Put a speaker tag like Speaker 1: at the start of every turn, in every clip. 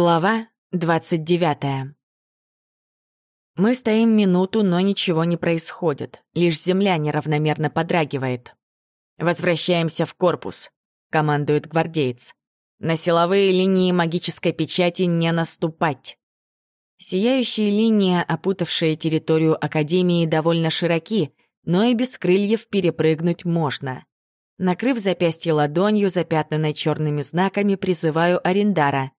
Speaker 1: Глава 29. Мы стоим минуту, но ничего не происходит. Лишь земля неравномерно подрагивает. «Возвращаемся в корпус», — командует гвардеец. «На силовые линии магической печати не наступать». Сияющие линии, опутавшие территорию Академии, довольно широки, но и без крыльев перепрыгнуть можно. Накрыв запястье ладонью, запятнанной черными знаками, призываю Арендара —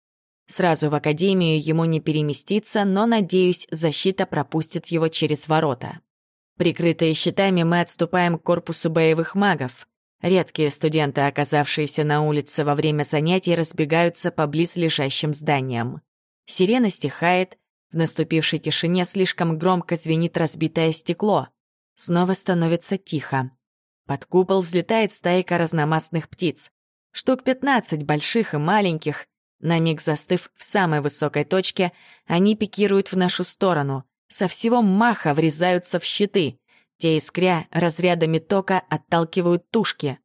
Speaker 1: Сразу в академию ему не переместиться, но, надеюсь, защита пропустит его через ворота. Прикрытые щитами мы отступаем к корпусу боевых магов. Редкие студенты, оказавшиеся на улице во время занятий, разбегаются по близлежащим зданиям. Сирена стихает, в наступившей тишине слишком громко звенит разбитое стекло. Снова становится тихо. Под купол взлетает стайка разномастных птиц. Штук пятнадцать больших и маленьких, на миг застыв в самой высокой точке, они пикируют в нашу сторону, со всего маха врезаются в щиты. Те, искря, разрядами тока отталкивают тушки.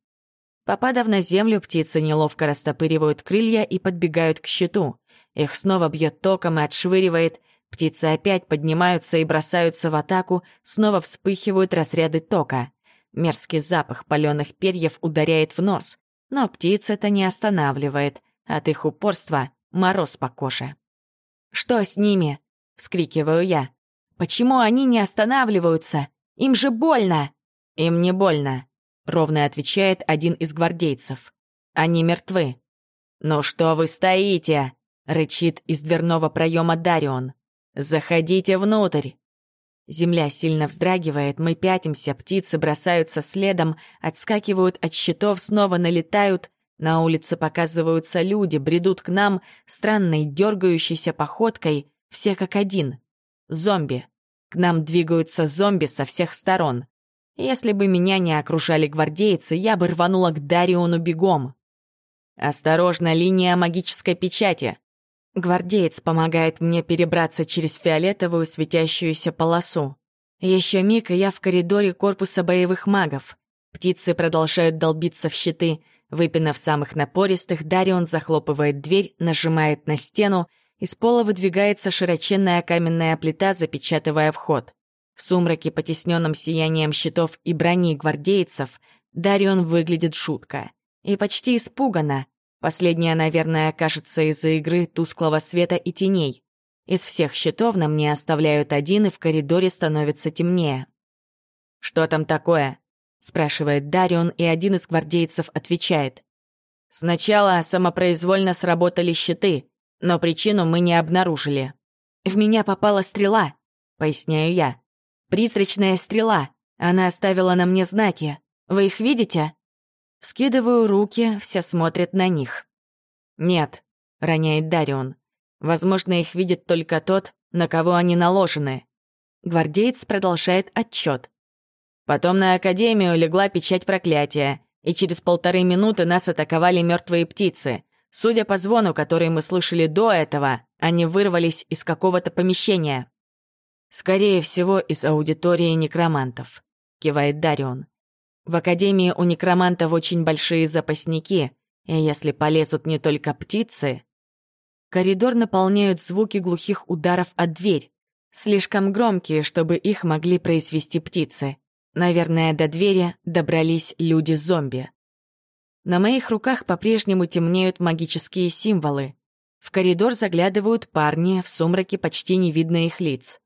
Speaker 1: Попадав на землю, птицы неловко растопыривают крылья и подбегают к щиту. Их снова бьет током и отшвыривает. Птицы опять поднимаются и бросаются в атаку, снова вспыхивают разряды тока. Мерзкий запах паленых перьев ударяет в нос, но птиц это не останавливает — от их упорства мороз по коже. «Что с ними?» — вскрикиваю я. «Почему они не останавливаются? Им же больно!» «Им не больно», — ровно отвечает один из гвардейцев. «Они мертвы». «Ну что вы стоите?» — рычит из дверного проема Дарион. «Заходите внутрь!» Земля сильно вздрагивает, мы пятимся, птицы бросаются следом, отскакивают от щитов, снова налетают, на улице показываются люди, бредут к нам странной дергающейся походкой, все как один. Зомби. К нам двигаются зомби со всех сторон. Если бы меня не окружали гвардейцы, я бы рванула к Дариону бегом. «Осторожно, линия магической печати!» Гвардеец помогает мне перебраться через фиолетовую светящуюся полосу. Еще миг, и я в коридоре корпуса боевых магов. Птицы продолжают долбиться в щиты, Выпинав самых напористых, Дарион захлопывает дверь, нажимает на стену, из пола выдвигается широченная каменная плита, запечатывая вход. В сумраке, потесненном сиянием щитов и брони гвардейцев, Дарион выглядит шутко. И почти испуганно. Последняя, наверное, кажется из-за игры тусклого света и теней. Из всех щитов на мне оставляют один, и в коридоре становится темнее. «Что там такое?» Спрашивает Дарион, и один из гвардейцев отвечает. Сначала самопроизвольно сработали щиты, но причину мы не обнаружили. В меня попала стрела, поясняю я. Призрачная стрела. Она оставила на мне знаки. Вы их видите? Скидываю руки, все смотрят на них. Нет, роняет Дарион. Возможно, их видит только тот, на кого они наложены. Гвардеец продолжает отчет. Потом на Академию легла печать проклятия, и через полторы минуты нас атаковали мертвые птицы. Судя по звону, который мы слышали до этого, они вырвались из какого-то помещения. «Скорее всего, из аудитории некромантов», — кивает Дарион. «В Академии у некромантов очень большие запасники, и если полезут не только птицы...» Коридор наполняют звуки глухих ударов от дверь, слишком громкие, чтобы их могли произвести птицы. Наверное, до двери добрались люди-зомби. На моих руках по-прежнему темнеют магические символы. В коридор заглядывают парни, в сумраке почти не видно их лиц.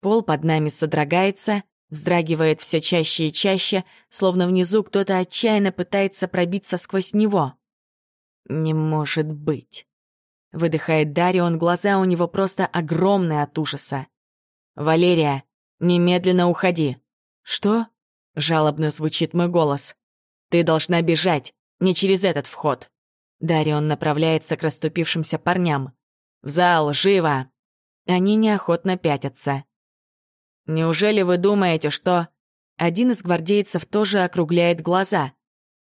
Speaker 1: Пол под нами содрогается, вздрагивает все чаще и чаще, словно внизу кто-то отчаянно пытается пробиться сквозь него. «Не может быть!» Выдыхает Дарион, глаза у него просто огромные от ужаса. «Валерия, немедленно уходи!» «Что?» — жалобно звучит мой голос. «Ты должна бежать, не через этот вход». Дарион направляется к расступившимся парням. «В зал, живо!» Они неохотно пятятся. «Неужели вы думаете, что...» Один из гвардейцев тоже округляет глаза.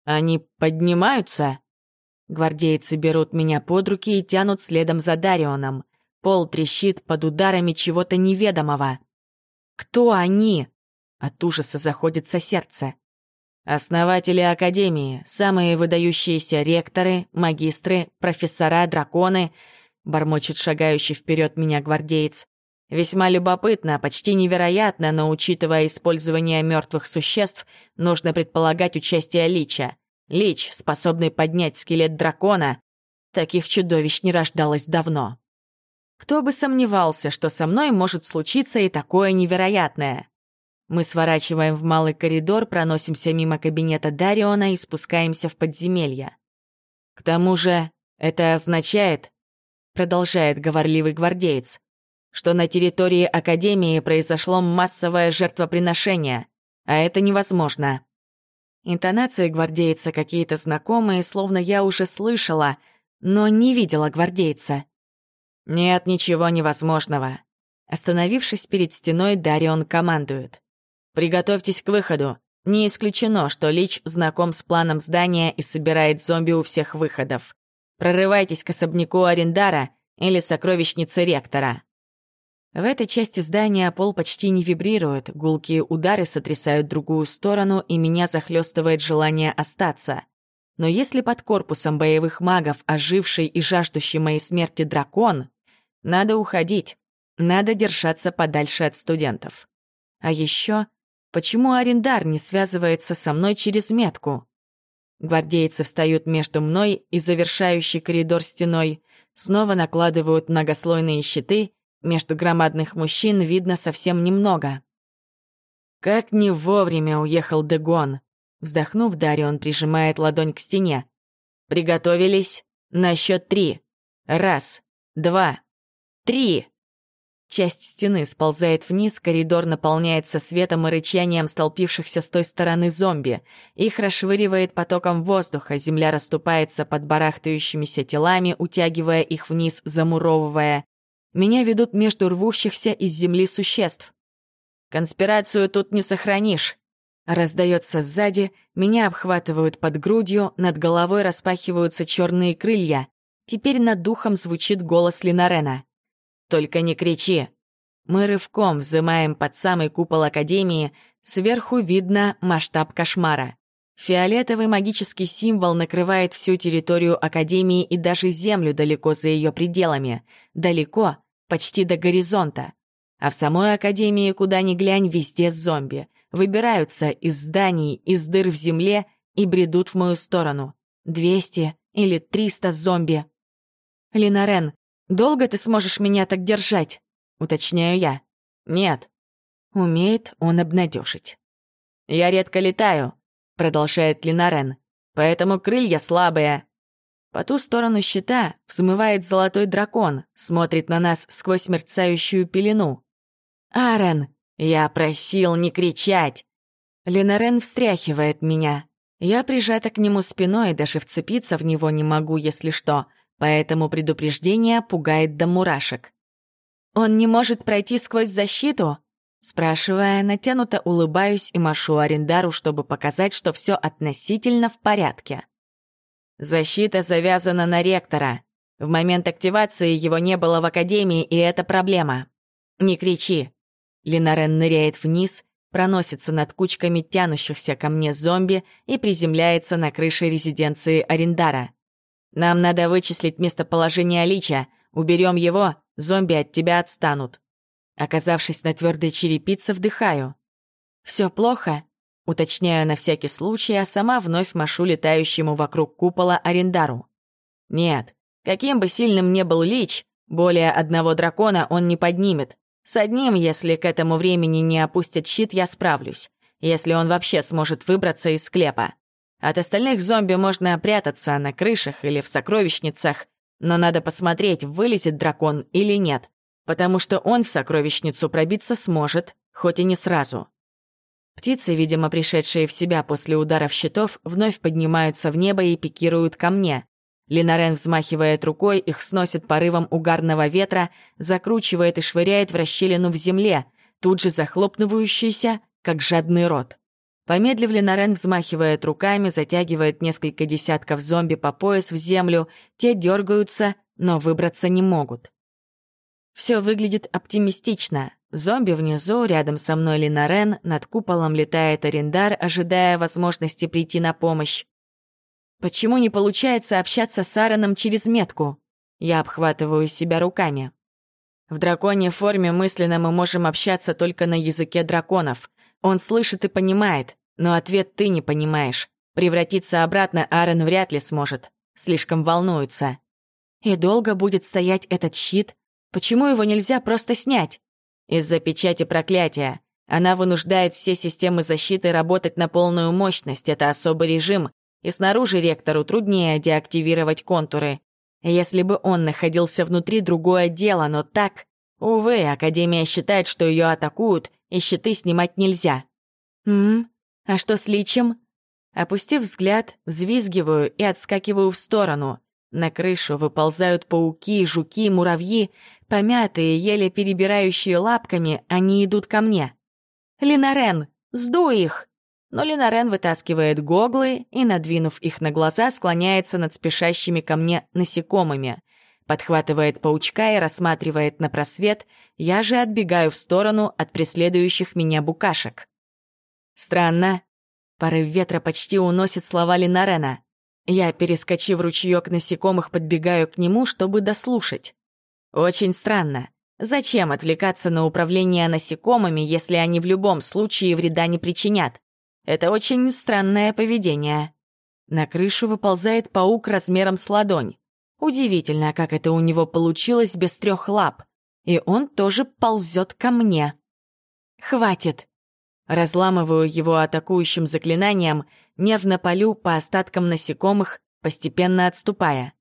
Speaker 1: «Они поднимаются?» Гвардейцы берут меня под руки и тянут следом за Дарионом. Пол трещит под ударами чего-то неведомого. «Кто они?» От ужаса заходится сердце. Основатели Академии, самые выдающиеся ректоры, магистры, профессора, драконы. бормочет шагающий вперед меня гвардеец. Весьма любопытно, почти невероятно, но учитывая использование мертвых существ, нужно предполагать участие лича. Лич, способный поднять скелет дракона. Таких чудовищ не рождалось давно. Кто бы сомневался, что со мной может случиться и такое невероятное. Мы сворачиваем в малый коридор, проносимся мимо кабинета Дариона и спускаемся в подземелье. К тому же это означает, продолжает говорливый гвардеец, что на территории Академии произошло массовое жертвоприношение, а это невозможно. Интонации гвардейца какие-то знакомые, словно я уже слышала, но не видела гвардейца. «Нет ничего невозможного». Остановившись перед стеной, Дарион командует. «Приготовьтесь к выходу. Не исключено, что Лич знаком с планом здания и собирает зомби у всех выходов. Прорывайтесь к особняку Арендара или сокровищнице ректора». В этой части здания пол почти не вибрирует, гулкие удары сотрясают другую сторону, и меня захлестывает желание остаться. Но если под корпусом боевых магов оживший и жаждущий моей смерти дракон, надо уходить, надо держаться подальше от студентов. А еще, почему арендар не связывается со мной через метку? Гвардейцы встают между мной и завершающий коридор стеной, снова накладывают многослойные щиты между громадных мужчин видно совсем немного. Как не вовремя уехал Дегон. Вздохнув, Дарион прижимает ладонь к стене. «Приготовились? На счет три. Раз, два, три!» Часть стены сползает вниз, коридор наполняется светом и рычанием столпившихся с той стороны зомби. Их расшвыривает потоком воздуха, земля расступается под барахтающимися телами, утягивая их вниз, замуровывая. Меня ведут между рвущихся из земли существ. «Конспирацию тут не сохранишь», Раздается сзади, меня обхватывают под грудью, над головой распахиваются черные крылья. Теперь над духом звучит голос Линарена. «Только не кричи!» Мы рывком взымаем под самый купол Академии, сверху видно масштаб кошмара. Фиолетовый магический символ накрывает всю территорию Академии и даже Землю далеко за ее пределами. Далеко, почти до горизонта. А в самой Академии, куда ни глянь, везде зомби. Выбираются из зданий, из дыр в земле и бредут в мою сторону. Двести или триста зомби. «Линарен, долго ты сможешь меня так держать?» — уточняю я. «Нет». Умеет он обнадежить. «Я редко летаю», — продолжает Линарен. «Поэтому крылья слабые». По ту сторону щита взмывает золотой дракон, смотрит на нас сквозь мерцающую пелену. «Арен, я просил не кричать!» Ленарен встряхивает меня. Я прижата к нему спиной, даже вцепиться в него не могу, если что, поэтому предупреждение пугает до мурашек. «Он не может пройти сквозь защиту?» Спрашивая, натянуто улыбаюсь и машу Арендару, чтобы показать, что все относительно в порядке. Защита завязана на ректора. В момент активации его не было в Академии, и это проблема. Не кричи. Линарен ныряет вниз, проносится над кучками тянущихся ко мне зомби и приземляется на крыше резиденции Арендара. Нам надо вычислить местоположение Лича. Уберем его, зомби от тебя отстанут. Оказавшись на твердой черепице, вдыхаю. Все плохо? Уточняю на всякий случай, а сама вновь машу летающему вокруг купола Арендару. Нет, каким бы сильным ни был Лич, более одного дракона он не поднимет. С одним, если к этому времени не опустят щит, я справлюсь. Если он вообще сможет выбраться из склепа. От остальных зомби можно прятаться на крышах или в сокровищницах, но надо посмотреть, вылезет дракон или нет потому что он в сокровищницу пробиться сможет, хоть и не сразу. Птицы, видимо, пришедшие в себя после ударов щитов, вновь поднимаются в небо и пикируют ко мне. Линарен взмахивает рукой, их сносит порывом угарного ветра, закручивает и швыряет в расщелину в земле, тут же захлопнувающийся, как жадный рот. Помедлив, Ленарен взмахивает руками, затягивает несколько десятков зомби по пояс в землю, те дергаются, но выбраться не могут. Все выглядит оптимистично. Зомби внизу, рядом со мной Линарен, над куполом летает Арендар, ожидая возможности прийти на помощь. Почему не получается общаться с Аароном через метку? Я обхватываю себя руками. В драконьей форме мысленно мы можем общаться только на языке драконов. Он слышит и понимает, но ответ ты не понимаешь. Превратиться обратно Аарон вряд ли сможет. Слишком волнуется. И долго будет стоять этот щит? Почему его нельзя просто снять? Из-за печати проклятия. Она вынуждает все системы защиты работать на полную мощность, это особый режим, и снаружи ректору труднее деактивировать контуры. Если бы он находился внутри, другое дело, но так... Увы, Академия считает, что ее атакуют, и щиты снимать нельзя. «М? А что с личем?» Опустив взгляд, взвизгиваю и отскакиваю в сторону. На крышу выползают пауки, жуки, муравьи. Помятые, еле перебирающие лапками, они идут ко мне. «Линарен, сдуй их!» Но Линарен вытаскивает гоглы и, надвинув их на глаза, склоняется над спешащими ко мне насекомыми. Подхватывает паучка и рассматривает на просвет, я же отбегаю в сторону от преследующих меня букашек. Странно. Порыв ветра почти уносит слова Линарена. Я, перескочив ручеёк насекомых, подбегаю к нему, чтобы дослушать. Очень странно. Зачем отвлекаться на управление насекомыми, если они в любом случае вреда не причинят? Это очень странное поведение. На крышу выползает паук размером с ладонь. Удивительно, как это у него получилось без трех лап. И он тоже ползет ко мне. Хватит. Разламываю его атакующим заклинанием, нервно полю по остаткам насекомых, постепенно отступая.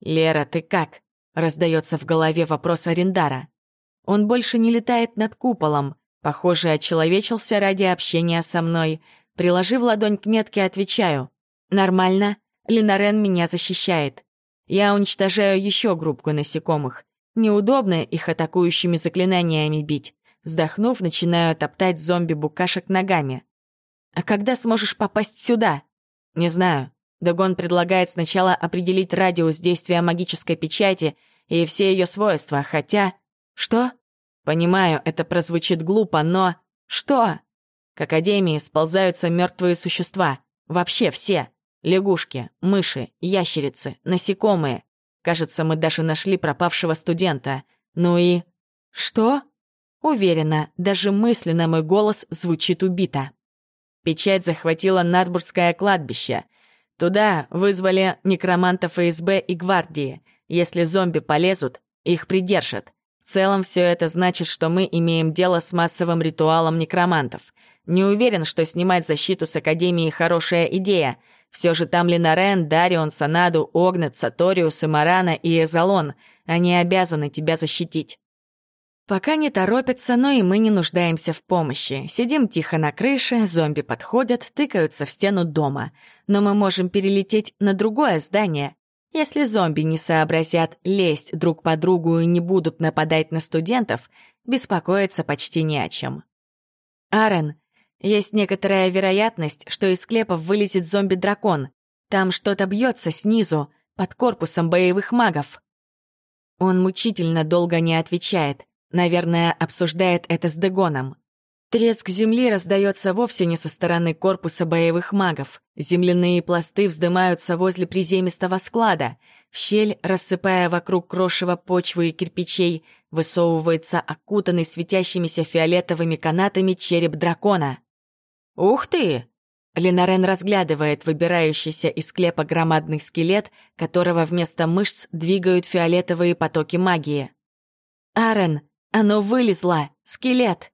Speaker 1: «Лера, ты как?» — раздается в голове вопрос Арендара. Он больше не летает над куполом. Похоже, очеловечился ради общения со мной. Приложив ладонь к метке, отвечаю. «Нормально. Линарен меня защищает. Я уничтожаю еще группку насекомых. Неудобно их атакующими заклинаниями бить. Вздохнув, начинаю топтать зомби-букашек ногами. «А когда сможешь попасть сюда?» «Не знаю. Дагон предлагает сначала определить радиус действия магической печати и все ее свойства, хотя... Что? Понимаю, это прозвучит глупо, но... Что? К Академии сползаются мертвые существа. Вообще все. Лягушки, мыши, ящерицы, насекомые. Кажется, мы даже нашли пропавшего студента. Ну и... Что? Уверена, даже мысленно мой голос звучит убито. Печать захватила Надбургское кладбище. Туда вызвали некромантов ФСБ и гвардии. Если зомби полезут, их придержат. В целом все это значит, что мы имеем дело с массовым ритуалом некромантов. Не уверен, что снимать защиту с Академии хорошая идея. Все же там Ленарен, Дарион, Санаду, Огнет, Саториус, Имарана и Эзолон. Они обязаны тебя защитить. Пока не торопятся, но и мы не нуждаемся в помощи. Сидим тихо на крыше, зомби подходят, тыкаются в стену дома. Но мы можем перелететь на другое здание. Если зомби не сообразят лезть друг по другу и не будут нападать на студентов, беспокоиться почти не о чем. Арен, есть некоторая вероятность, что из склепов вылезет зомби-дракон. Там что-то бьется снизу, под корпусом боевых магов. Он мучительно долго не отвечает. Наверное, обсуждает это с Дегоном. Треск земли раздается вовсе не со стороны корпуса боевых магов. Земляные пласты вздымаются возле приземистого склада. В щель, рассыпая вокруг крошева почвы и кирпичей, высовывается окутанный светящимися фиолетовыми канатами череп дракона. «Ух ты!» Ленарен разглядывает выбирающийся из склепа громадный скелет, которого вместо мышц двигают фиолетовые потоки магии. «Арен, оно вылезло! Скелет!»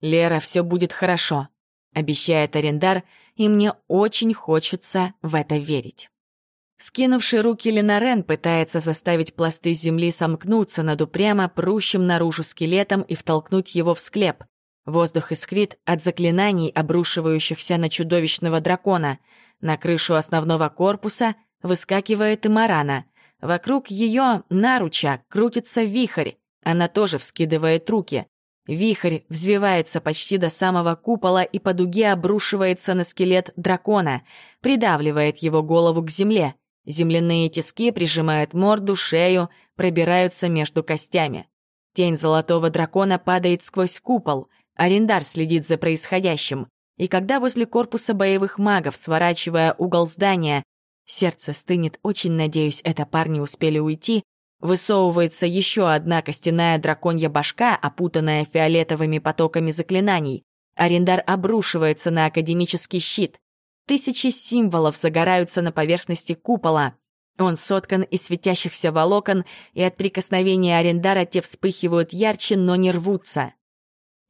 Speaker 1: «Лера, все будет хорошо», — обещает Арендар, и мне очень хочется в это верить. Скинувший руки Ленарен пытается заставить пласты земли сомкнуться над упрямо прущим наружу скелетом и втолкнуть его в склеп. Воздух искрит от заклинаний, обрушивающихся на чудовищного дракона. На крышу основного корпуса выскакивает и Марана. Вокруг ее наруча крутится вихрь. Она тоже вскидывает руки. Вихрь взвивается почти до самого купола и по дуге обрушивается на скелет дракона, придавливает его голову к земле. Земляные тиски прижимают морду, шею, пробираются между костями. Тень золотого дракона падает сквозь купол. Арендар следит за происходящим. И когда возле корпуса боевых магов, сворачивая угол здания, сердце стынет, очень надеюсь, это парни успели уйти, Высовывается еще одна костяная драконья башка, опутанная фиолетовыми потоками заклинаний. Арендар обрушивается на академический щит. Тысячи символов загораются на поверхности купола. Он соткан из светящихся волокон, и от прикосновения Арендара те вспыхивают ярче, но не рвутся.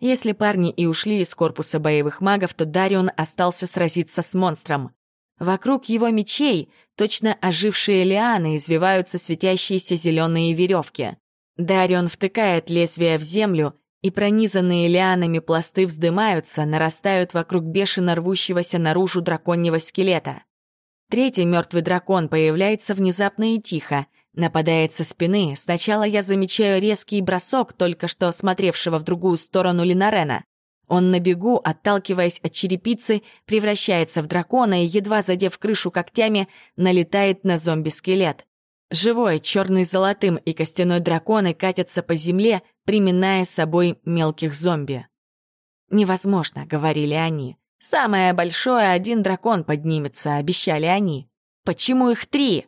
Speaker 1: Если парни и ушли из корпуса боевых магов, то Дарион остался сразиться с монстром. Вокруг его мечей точно ожившие лианы извиваются светящиеся зеленые веревки. Дарион втыкает лезвие в землю, и пронизанные лианами пласты вздымаются, нарастают вокруг бешено рвущегося наружу драконьего скелета. Третий мертвый дракон появляется внезапно и тихо, нападает со спины. Сначала я замечаю резкий бросок только что смотревшего в другую сторону Линарена. Он на бегу, отталкиваясь от черепицы, превращается в дракона и, едва задев крышу когтями, налетает на зомби-скелет. Живой, черный с золотым и костяной драконы катятся по земле, приминая собой мелких зомби. «Невозможно», — говорили они. «Самое большое один дракон поднимется», — обещали они. «Почему их три?»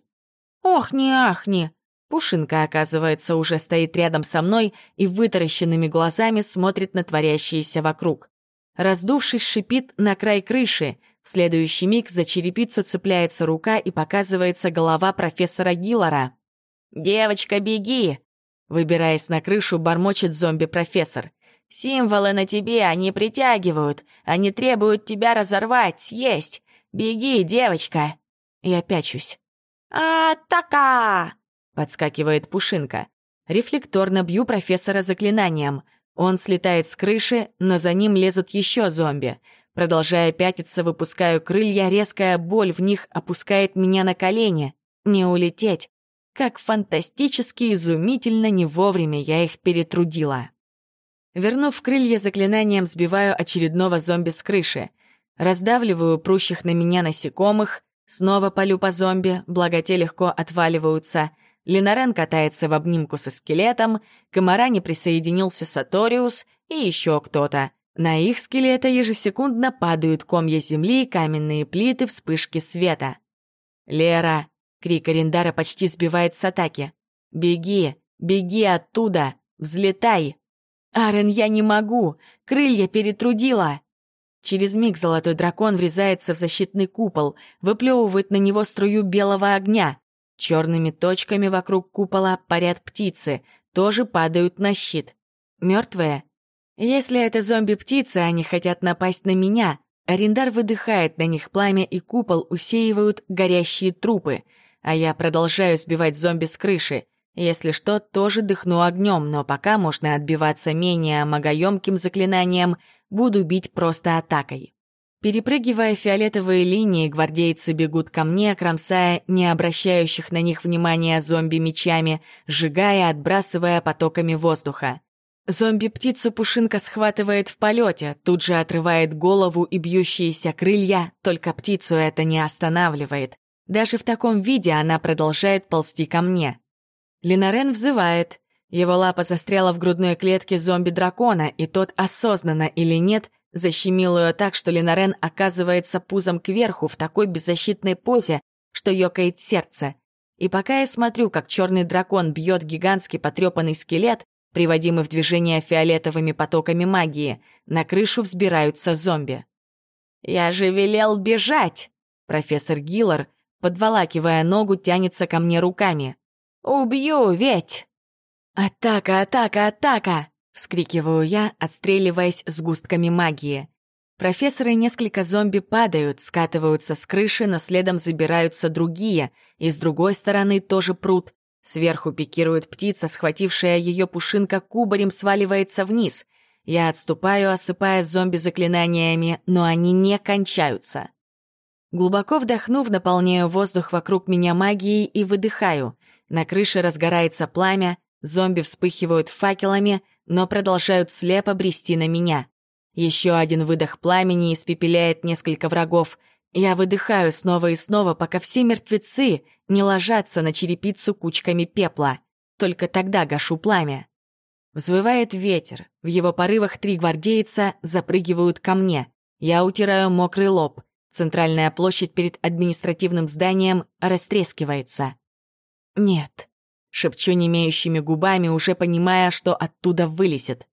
Speaker 1: «Ох, не ахни!» Пушинка, оказывается, уже стоит рядом со мной и вытаращенными глазами смотрит на творящееся вокруг. Раздувшись, шипит на край крыши. В следующий миг за черепицу цепляется рука и показывается голова профессора Гиллара. «Девочка, беги!» Выбираясь на крышу, бормочет зомби-профессор. «Символы на тебе, они притягивают. Они требуют тебя разорвать, съесть. Беги, девочка!» Я пячусь. «Атака!» Подскакивает Пушинка. Рефлекторно бью профессора заклинанием. Он слетает с крыши, но за ним лезут еще зомби. Продолжая пятиться, выпускаю крылья, резкая боль в них опускает меня на колени. Не улететь. Как фантастически изумительно не вовремя я их перетрудила. Вернув крылья заклинанием, сбиваю очередного зомби с крыши. Раздавливаю прущих на меня насекомых, снова полю по зомби, благо те легко отваливаются. Линарен катается в обнимку со скелетом, к Амаране присоединился Саториус и еще кто-то. На их скелеты ежесекундно падают комья земли, каменные плиты, вспышки света. «Лера!» — крик Арендара почти сбивает с атаки. «Беги! Беги оттуда! Взлетай!» «Арен, я не могу! Крылья перетрудила!» Через миг золотой дракон врезается в защитный купол, выплевывает на него струю белого огня. Черными точками вокруг купола парят птицы, тоже падают на щит. Мертвые? Если это зомби-птицы, они хотят напасть на меня. Арендар выдыхает на них пламя, и купол усеивают горящие трупы. А я продолжаю сбивать зомби с крыши. Если что, тоже дыхну огнем, но пока можно отбиваться менее магоемким заклинанием, буду бить просто атакой. Перепрыгивая фиолетовые линии, гвардейцы бегут ко мне, кромсая не обращающих на них внимания зомби мечами, сжигая, отбрасывая потоками воздуха. Зомби-птицу Пушинка схватывает в полете, тут же отрывает голову и бьющиеся крылья, только птицу это не останавливает. Даже в таком виде она продолжает ползти ко мне. Линарен взывает. Его лапа застряла в грудной клетке зомби-дракона, и тот, осознанно или нет, Защемил ее так, что Ленарен оказывается пузом кверху в такой беззащитной позе, что ёкает сердце. И пока я смотрю, как черный дракон бьет гигантский потрепанный скелет, приводимый в движение фиолетовыми потоками магии, на крышу взбираются зомби. «Я же велел бежать!» Профессор Гиллар, подволакивая ногу, тянется ко мне руками. «Убью ведь!» «Атака, атака, атака!» — вскрикиваю я, отстреливаясь с густками магии. Профессор и несколько зомби падают, скатываются с крыши, но следом забираются другие, и с другой стороны тоже прут. Сверху пикирует птица, схватившая ее пушинка кубарем сваливается вниз. Я отступаю, осыпая зомби заклинаниями, но они не кончаются. Глубоко вдохнув, наполняю воздух вокруг меня магией и выдыхаю. На крыше разгорается пламя, зомби вспыхивают факелами, но продолжают слепо брести на меня. Еще один выдох пламени испепеляет несколько врагов. Я выдыхаю снова и снова, пока все мертвецы не ложатся на черепицу кучками пепла. Только тогда гашу пламя. Взвывает ветер. В его порывах три гвардейца запрыгивают ко мне. Я утираю мокрый лоб. Центральная площадь перед административным зданием растрескивается. Нет. Шепчу немеющими губами, уже понимая, что оттуда вылезет.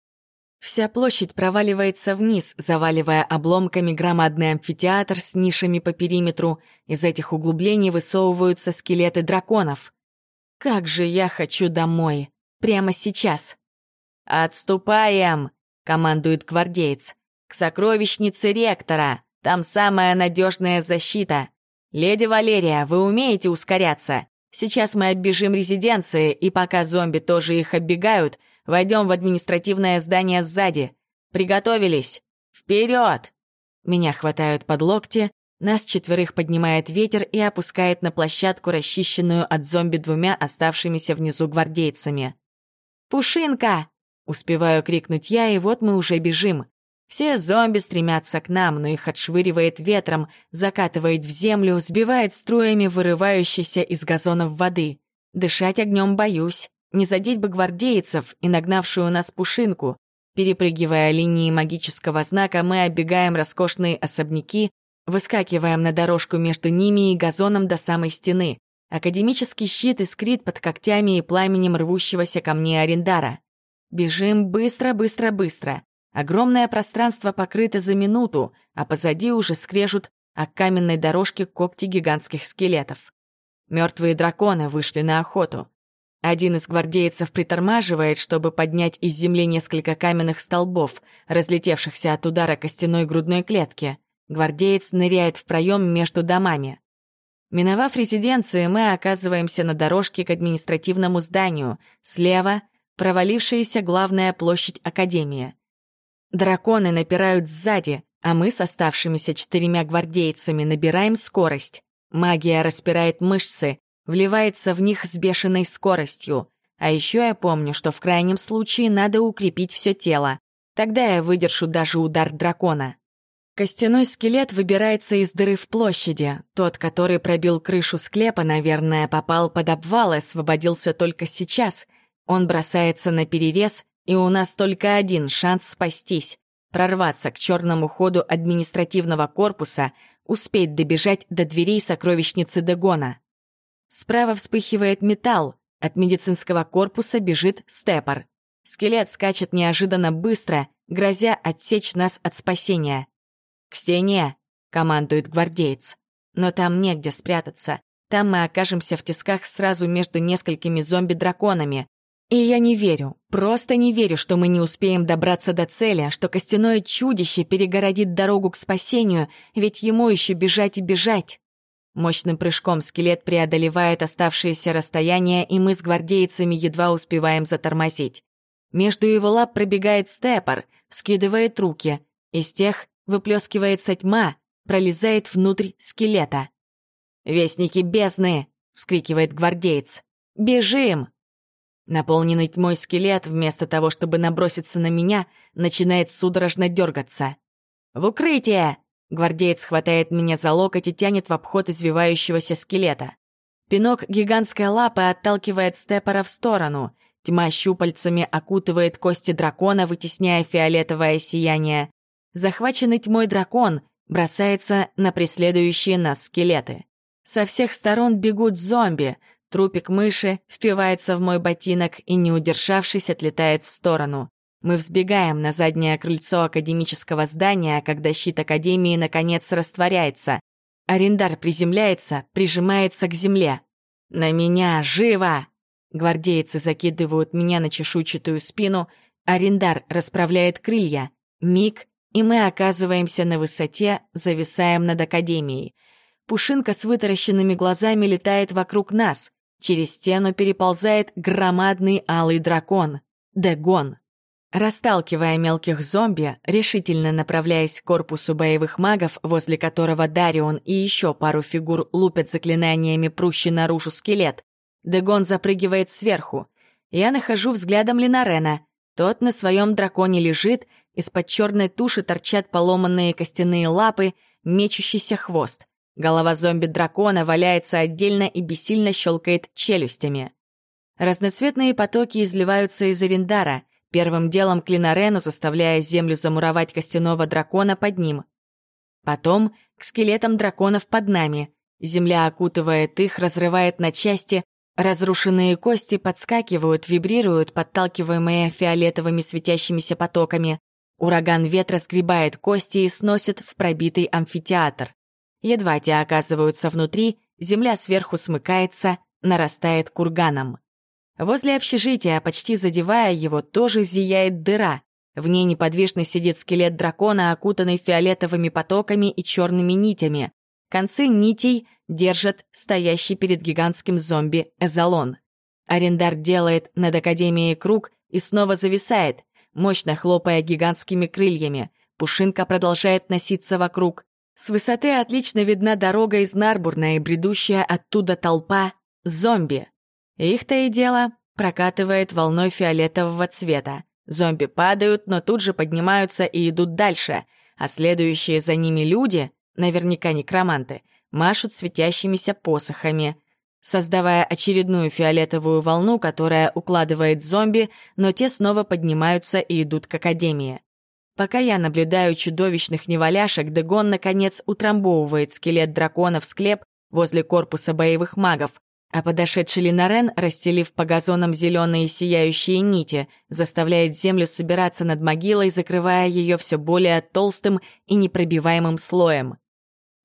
Speaker 1: Вся площадь проваливается вниз, заваливая обломками громадный амфитеатр с нишами по периметру. Из этих углублений высовываются скелеты драконов. Как же я хочу домой. Прямо сейчас. «Отступаем!» — командует гвардеец. «К сокровищнице ректора! Там самая надежная защита! Леди Валерия, вы умеете ускоряться? Сейчас мы оббежим резиденции, и пока зомби тоже их оббегают, войдем в административное здание сзади. Приготовились! Вперед! Меня хватают под локти, нас четверых поднимает ветер и опускает на площадку, расчищенную от зомби двумя оставшимися внизу гвардейцами. «Пушинка!» Успеваю крикнуть я, и вот мы уже бежим. Все зомби стремятся к нам, но их отшвыривает ветром, закатывает в землю, сбивает струями вырывающейся из газонов воды. Дышать огнем боюсь. Не задеть бы гвардейцев и нагнавшую нас пушинку. Перепрыгивая линии магического знака, мы оббегаем роскошные особняки, выскакиваем на дорожку между ними и газоном до самой стены. Академический щит искрит под когтями и пламенем рвущегося ко мне Арендара. Бежим быстро, быстро, быстро. Огромное пространство покрыто за минуту, а позади уже скрежут о каменной дорожке когти гигантских скелетов. Мертвые драконы вышли на охоту. Один из гвардейцев притормаживает, чтобы поднять из земли несколько каменных столбов, разлетевшихся от удара костяной грудной клетки. Гвардеец ныряет в проем между домами. Миновав резиденции, мы оказываемся на дорожке к административному зданию. Слева провалившаяся главная площадь Академии. Драконы напирают сзади, а мы с оставшимися четырьмя гвардейцами набираем скорость. Магия распирает мышцы, вливается в них с бешеной скоростью. А еще я помню, что в крайнем случае надо укрепить все тело. Тогда я выдержу даже удар дракона. Костяной скелет выбирается из дыры в площади. Тот, который пробил крышу склепа, наверное, попал под обвал и освободился только сейчас, он бросается на перерез, и у нас только один шанс спастись — прорваться к черному ходу административного корпуса, успеть добежать до дверей сокровищницы Дегона. Справа вспыхивает металл, от медицинского корпуса бежит степор. Скелет скачет неожиданно быстро, грозя отсечь нас от спасения. «К стене!» — командует гвардеец. Но там негде спрятаться. Там мы окажемся в тисках сразу между несколькими зомби-драконами. И я не верю, просто не верю, что мы не успеем добраться до цели, что костяное чудище перегородит дорогу к спасению, ведь ему еще бежать и бежать. Мощным прыжком скелет преодолевает оставшееся расстояние, и мы с гвардейцами едва успеваем затормозить. Между его лап пробегает степор, скидывает руки. Из тех выплескивается тьма, пролезает внутрь скелета. «Вестники бездны!» — вскрикивает гвардеец. «Бежим!» Наполненный тьмой скелет, вместо того, чтобы наброситься на меня, начинает судорожно дергаться. «В укрытие!» Гвардеец хватает меня за локоть и тянет в обход извивающегося скелета. Пинок гигантской лапы отталкивает степора в сторону. Тьма щупальцами окутывает кости дракона, вытесняя фиолетовое сияние. Захваченный тьмой дракон бросается на преследующие нас скелеты. Со всех сторон бегут зомби, Трупик мыши впивается в мой ботинок и, не удержавшись, отлетает в сторону. Мы взбегаем на заднее крыльцо академического здания, когда щит Академии наконец растворяется. Арендар приземляется, прижимается к земле. «На меня! Живо!» Гвардейцы закидывают меня на чешуйчатую спину, Арендар расправляет крылья. Миг, и мы оказываемся на высоте, зависаем над Академией. Пушинка с вытаращенными глазами летает вокруг нас. Через стену переползает громадный алый дракон — Дегон. Расталкивая мелких зомби, решительно направляясь к корпусу боевых магов, возле которого Дарион и еще пару фигур лупят заклинаниями прущий наружу скелет, Дегон запрыгивает сверху. Я нахожу взглядом Линарена. Тот на своем драконе лежит, из-под черной туши торчат поломанные костяные лапы, мечущийся хвост. Голова зомби-дракона валяется отдельно и бессильно щелкает челюстями. Разноцветные потоки изливаются из Арендара, первым делом к Линарену, заставляя землю замуровать костяного дракона под ним. Потом к скелетам драконов под нами. Земля окутывает их, разрывает на части, Разрушенные кости подскакивают, вибрируют, подталкиваемые фиолетовыми светящимися потоками. Ураган ветра сгребает кости и сносит в пробитый амфитеатр. Едва те оказываются внутри, земля сверху смыкается, нарастает курганом. Возле общежития, почти задевая его, тоже зияет дыра. В ней неподвижно сидит скелет дракона, окутанный фиолетовыми потоками и черными нитями. Концы нитей держат стоящий перед гигантским зомби Эзолон. Арендар делает над Академией круг и снова зависает, мощно хлопая гигантскими крыльями. Пушинка продолжает носиться вокруг. С высоты отлично видна дорога из Нарбурна и бредущая оттуда толпа зомби. Их-то и дело прокатывает волной фиолетового цвета. Зомби падают, но тут же поднимаются и идут дальше, а следующие за ними люди, наверняка некроманты, машут светящимися посохами, создавая очередную фиолетовую волну, которая укладывает зомби, но те снова поднимаются и идут к Академии. Пока я наблюдаю чудовищных неваляшек, Дегон, наконец, утрамбовывает скелет дракона в склеп возле корпуса боевых магов, а подошедший Линарен, расстелив по газонам зеленые сияющие нити, заставляет землю собираться над могилой, закрывая ее все более толстым и непробиваемым слоем.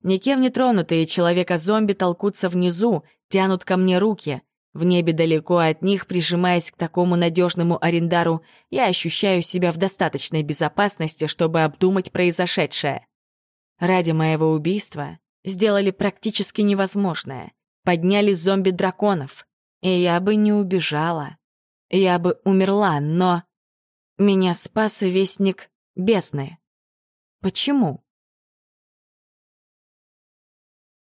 Speaker 1: Никем не тронутые человека-зомби толкутся внизу, тянут ко мне руки. В небе далеко от них, прижимаясь к такому надежному арендару, я ощущаю себя в достаточной безопасности, чтобы обдумать произошедшее. Ради моего убийства сделали практически невозможное. Подняли зомби-драконов. И я бы не убежала. Я бы умерла, но... Меня спас вестник бесны. Почему?